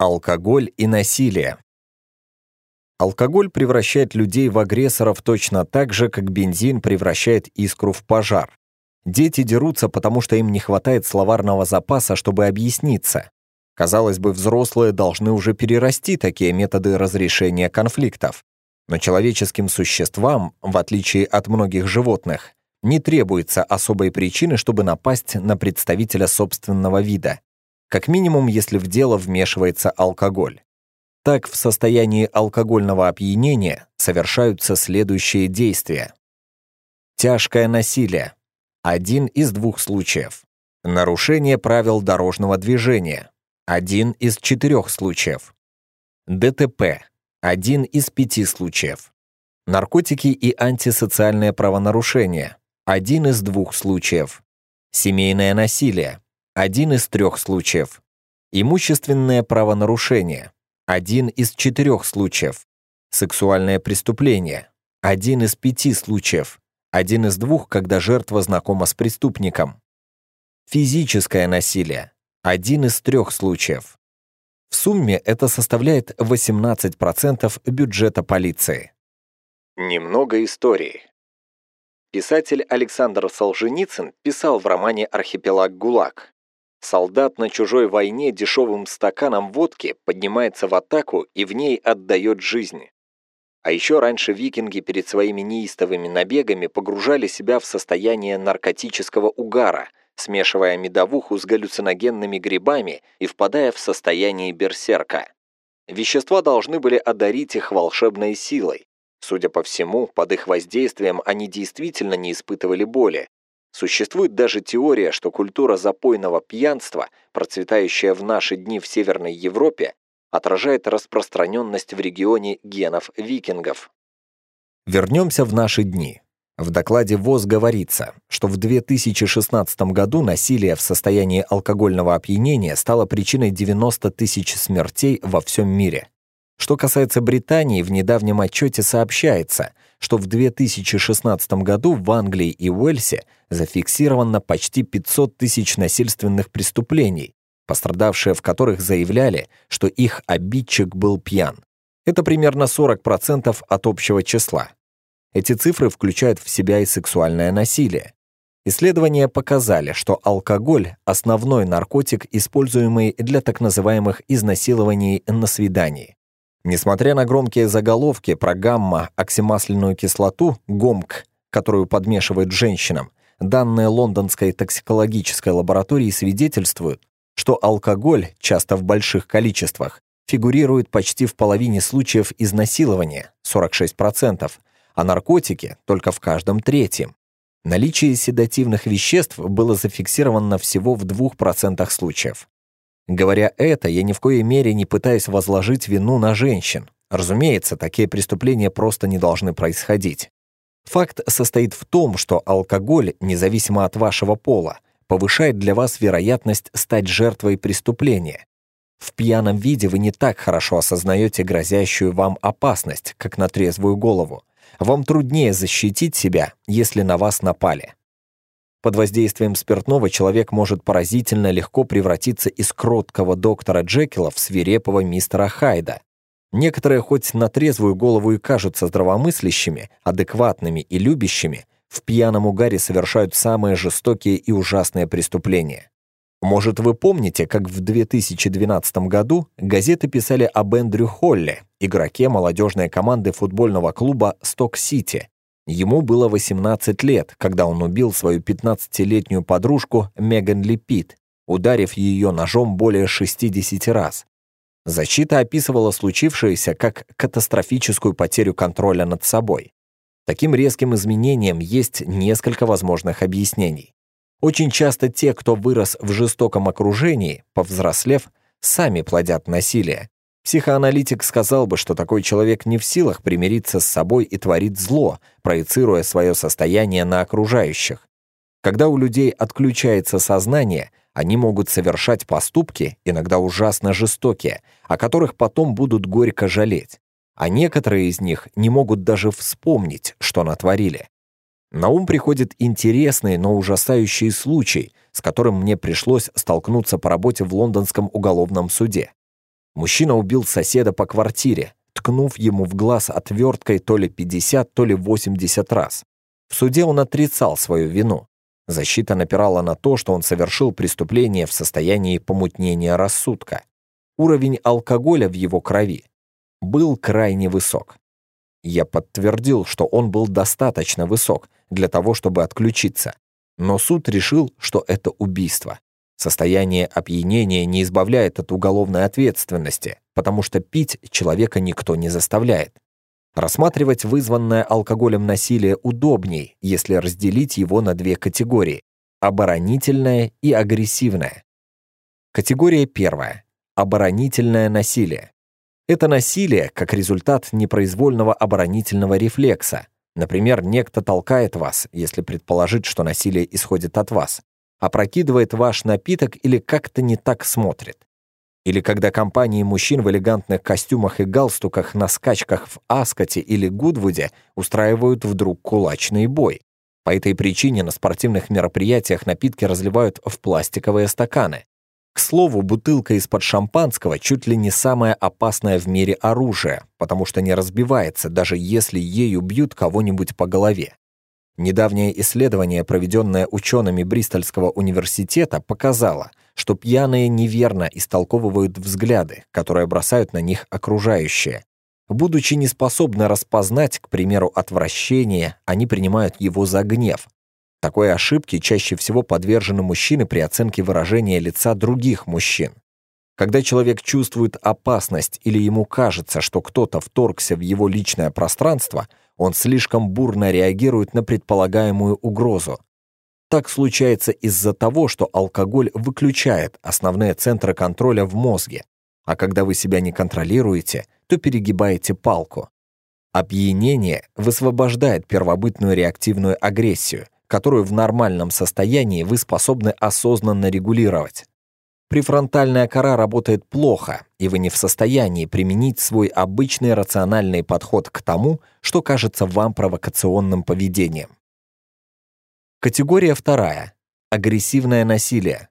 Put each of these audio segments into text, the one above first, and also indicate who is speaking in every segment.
Speaker 1: алкоголь и насилие. Алкоголь превращает людей в агрессоров точно так же, как бензин превращает искру в пожар. Дети дерутся, потому что им не хватает словарного запаса, чтобы объясниться. Казалось бы, взрослые должны уже перерасти такие методы разрешения конфликтов. Но человеческим существам, в отличие от многих животных, не требуется особой причины, чтобы напасть на представителя собственного вида как минимум, если в дело вмешивается алкоголь. Так, в состоянии алкогольного опьянения совершаются следующие действия. Тяжкое насилие. Один из двух случаев. Нарушение правил дорожного движения. Один из четырех случаев. ДТП. Один из пяти случаев. Наркотики и антисоциальное правонарушение. Один из двух случаев. Семейное насилие один из трех случаев. Имущественное правонарушение – один из четырех случаев. Сексуальное преступление – один из пяти случаев. Один из двух, когда жертва знакома с преступником. Физическое насилие – один из трех случаев. В сумме это составляет 18% бюджета полиции. Немного истории. Писатель Александр Солженицын писал в романе «Архипелаг ГУЛАГ» Солдат на чужой войне дешевым стаканом водки поднимается в атаку и в ней отдает жизни. А еще раньше викинги перед своими неистовыми набегами погружали себя в состояние наркотического угара, смешивая медовуху с галлюциногенными грибами и впадая в состояние берсерка. Вещества должны были одарить их волшебной силой. Судя по всему, под их воздействием они действительно не испытывали боли, Существует даже теория, что культура запойного пьянства, процветающая в наши дни в Северной Европе, отражает распространенность в регионе генов викингов. Вернемся в наши дни. В докладе ВОЗ говорится, что в 2016 году насилие в состоянии алкогольного опьянения стало причиной 90 тысяч смертей во всем мире. Что касается Британии, в недавнем отчете сообщается, что в 2016 году в Англии и Уэльсе зафиксировано почти 500 тысяч насильственных преступлений, пострадавшие в которых заявляли, что их обидчик был пьян. Это примерно 40% от общего числа. Эти цифры включают в себя и сексуальное насилие. Исследования показали, что алкоголь – основной наркотик, используемый для так называемых изнасилований на свидании. Несмотря на громкие заголовки про гамма-оксимасляную кислоту, ГОМК, которую подмешивают женщинам, данные лондонской токсикологической лаборатории свидетельствуют, что алкоголь, часто в больших количествах, фигурирует почти в половине случаев изнасилования, 46%, а наркотики только в каждом третьем. Наличие седативных веществ было зафиксировано всего в 2% случаев. Говоря это, я ни в коей мере не пытаюсь возложить вину на женщин. Разумеется, такие преступления просто не должны происходить. Факт состоит в том, что алкоголь, независимо от вашего пола, повышает для вас вероятность стать жертвой преступления. В пьяном виде вы не так хорошо осознаете грозящую вам опасность, как на трезвую голову. Вам труднее защитить себя, если на вас напали. Под воздействием спиртного человек может поразительно легко превратиться из кроткого доктора Джекила в свирепого мистера Хайда. Некоторые хоть на трезвую голову и кажутся здравомыслящими, адекватными и любящими, в пьяном угаре совершают самые жестокие и ужасные преступления. Может, вы помните, как в 2012 году газеты писали об Эндрю Холле, игроке молодежной команды футбольного клуба «Сток-Сити», Ему было 18 лет, когда он убил свою 15-летнюю подружку Меган Лепит, ударив ее ножом более 60 раз. Защита описывала случившееся как катастрофическую потерю контроля над собой. Таким резким изменением есть несколько возможных объяснений. Очень часто те, кто вырос в жестоком окружении, повзрослев, сами плодят насилие, Психоаналитик сказал бы, что такой человек не в силах примириться с собой и творит зло, проецируя свое состояние на окружающих. Когда у людей отключается сознание, они могут совершать поступки, иногда ужасно жестокие, о которых потом будут горько жалеть. А некоторые из них не могут даже вспомнить, что натворили. На ум приходит интересный, но ужасающий случай, с которым мне пришлось столкнуться по работе в лондонском уголовном суде. Мужчина убил соседа по квартире, ткнув ему в глаз отверткой то ли 50, то ли 80 раз. В суде он отрицал свою вину. Защита напирала на то, что он совершил преступление в состоянии помутнения рассудка. Уровень алкоголя в его крови был крайне высок. Я подтвердил, что он был достаточно высок для того, чтобы отключиться, но суд решил, что это убийство. Состояние опьянения не избавляет от уголовной ответственности, потому что пить человека никто не заставляет. Рассматривать вызванное алкоголем насилие удобней, если разделить его на две категории – оборонительное и агрессивное. Категория первая – оборонительное насилие. Это насилие как результат непроизвольного оборонительного рефлекса. Например, некто толкает вас, если предположит, что насилие исходит от вас опрокидывает ваш напиток или как-то не так смотрит. Или когда компании мужчин в элегантных костюмах и галстуках на скачках в Аскоте или Гудвуде устраивают вдруг кулачный бой. По этой причине на спортивных мероприятиях напитки разливают в пластиковые стаканы. К слову, бутылка из-под шампанского чуть ли не самое опасное в мире оружие, потому что не разбивается, даже если ею бьют кого-нибудь по голове. Недавнее исследование, проведенное учеными Бристольского университета, показало, что пьяные неверно истолковывают взгляды, которые бросают на них окружающие. Будучи неспособны распознать, к примеру, отвращение, они принимают его за гнев. Такой ошибке чаще всего подвержены мужчины при оценке выражения лица других мужчин. Когда человек чувствует опасность или ему кажется, что кто-то вторгся в его личное пространство, он слишком бурно реагирует на предполагаемую угрозу. Так случается из-за того, что алкоголь выключает основные центры контроля в мозге, а когда вы себя не контролируете, то перегибаете палку. Опьянение высвобождает первобытную реактивную агрессию, которую в нормальном состоянии вы способны осознанно регулировать префронтальная кора работает плохо, и вы не в состоянии применить свой обычный рациональный подход к тому, что кажется вам провокационным поведением. Категория вторая. Агрессивное насилие.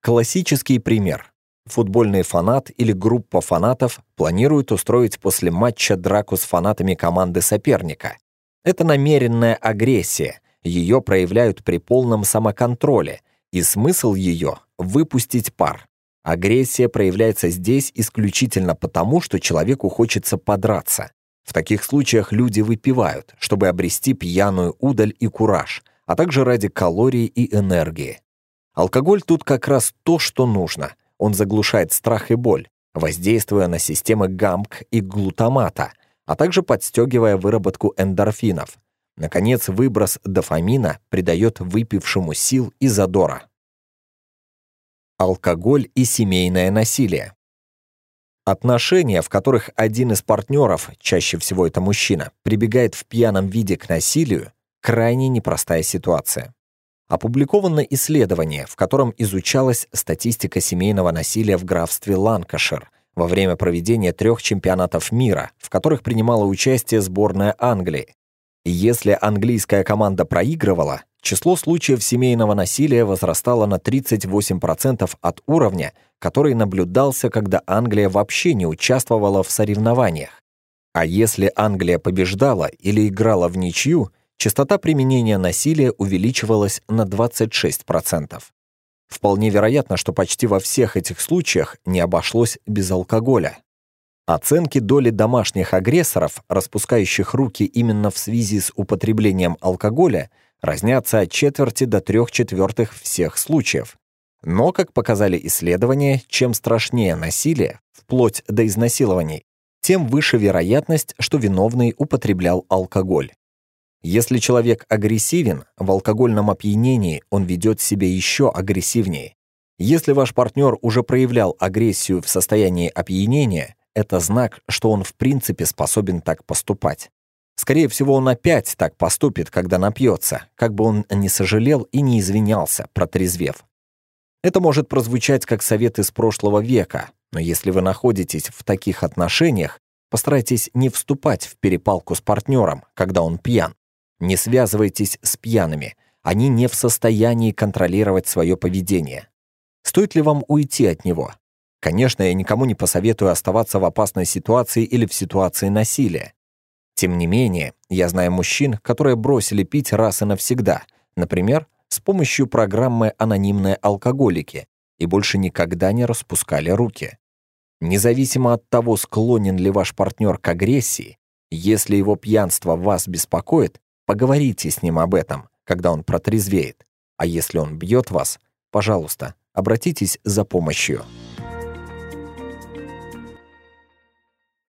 Speaker 1: Классический пример. Футбольный фанат или группа фанатов планирует устроить после матча драку с фанатами команды соперника. Это намеренная агрессия, ее проявляют при полном самоконтроле, и смысл ее выпустить пар. Агрессия проявляется здесь исключительно потому, что человеку хочется подраться. В таких случаях люди выпивают, чтобы обрести пьяную удаль и кураж, а также ради калорий и энергии. Алкоголь тут как раз то, что нужно. Он заглушает страх и боль, воздействуя на системы гамк и глутамата, а также подстегивая выработку эндорфинов. Наконец, выброс дофамина придает выпившему сил и задора алкоголь и семейное насилие. Отношения, в которых один из партнеров, чаще всего это мужчина, прибегает в пьяном виде к насилию, крайне непростая ситуация. Опубликовано исследование, в котором изучалась статистика семейного насилия в графстве Ланкашир во время проведения трех чемпионатов мира, в которых принимала участие сборная Англии. Если английская команда проигрывала, число случаев семейного насилия возрастало на 38% от уровня, который наблюдался, когда Англия вообще не участвовала в соревнованиях. А если Англия побеждала или играла в ничью, частота применения насилия увеличивалась на 26%. Вполне вероятно, что почти во всех этих случаях не обошлось без алкоголя. Оценки доли домашних агрессоров, распускающих руки именно в связи с употреблением алкоголя – разнятся от четверти до трех четвертых всех случаев. Но, как показали исследования, чем страшнее насилие, вплоть до изнасилований, тем выше вероятность, что виновный употреблял алкоголь. Если человек агрессивен, в алкогольном опьянении он ведет себя еще агрессивнее. Если ваш партнер уже проявлял агрессию в состоянии опьянения, это знак, что он в принципе способен так поступать. Скорее всего, он опять так поступит, когда напьется, как бы он не сожалел и не извинялся, протрезвев. Это может прозвучать как совет из прошлого века, но если вы находитесь в таких отношениях, постарайтесь не вступать в перепалку с партнером, когда он пьян. Не связывайтесь с пьяными, они не в состоянии контролировать свое поведение. Стоит ли вам уйти от него? Конечно, я никому не посоветую оставаться в опасной ситуации или в ситуации насилия. Тем не менее, я знаю мужчин, которые бросили пить раз и навсегда, например, с помощью программы «Анонимные алкоголики» и больше никогда не распускали руки. Независимо от того, склонен ли ваш партнер к агрессии, если его пьянство вас беспокоит, поговорите с ним об этом, когда он протрезвеет. А если он бьет вас, пожалуйста, обратитесь за помощью.